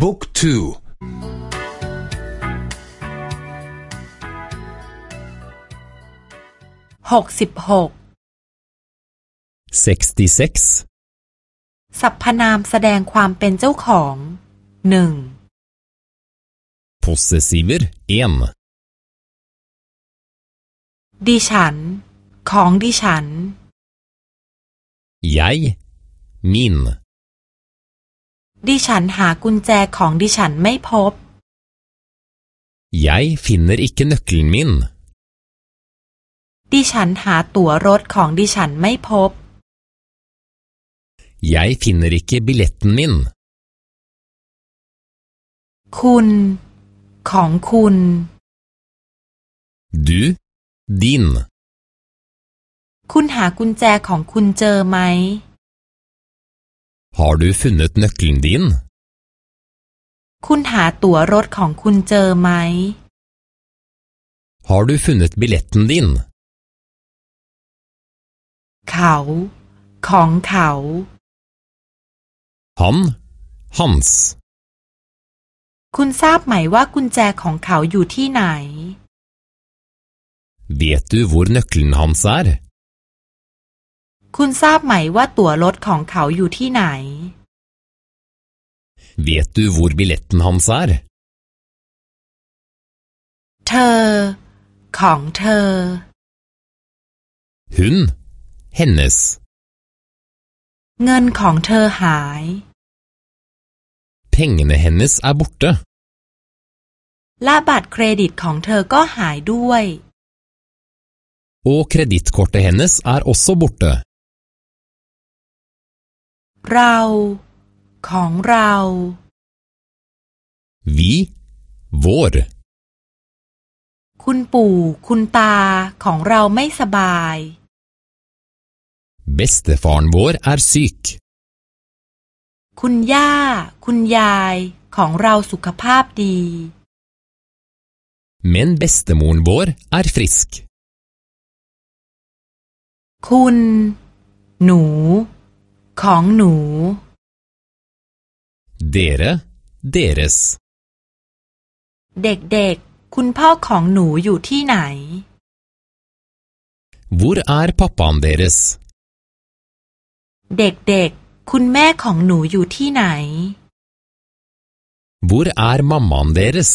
บุ๊กทูหกสิบหกสรรพนามแสดงความเป็นเจ้าของหนึ่ง Possessiver 1ดิฉัน ของดิฉัน Jeg min ดิฉันหากุญแจของดิฉันไม่พบ Jeg finner ikke nøkkelen min ดิฉันหาตั๋วรถของดิฉันไม่พบ Jeg finner ikke billetten min คุณ ของคุณ Du din คุณหากุญแจของคุณเจอไหม Har du funnet nøkkelen din คุณหาตั๋วรถของคุณเจอไหม Har du funnet billetten din เขาของเขา Han hans คุณทราบไหมว่ากุญแจของเขาอยู่ที่ไหน Vet du hvor nøkkelen hans er คุณทราบไหมว่าตั๋วรถของเขาอยู่ที่ไหน Vet du hvor billetten hans er เธอ ของเธอ Hun hennes เงินของเธอหาย Pengene hennes er borte และบัตรเครดิตของเธอก็หายด้วย Og kredittkortet hennes er også borte เรา ของเรา Vi vår คุณปู่คุณตาของเราไม่สบาย Bestefaren vår er syk คุณย่า คุณยายของเราสุขภาพดี Men bestemoren vår er frisk คุณ หนู ของหนู Dere deres เด็กๆ คุณพ่อของหนูอยู่ที่ไหน Hvor er pappaen deres เด็กๆ คุณแม่ของหนูอยู่ที่ไหน Hvor er mammaen deres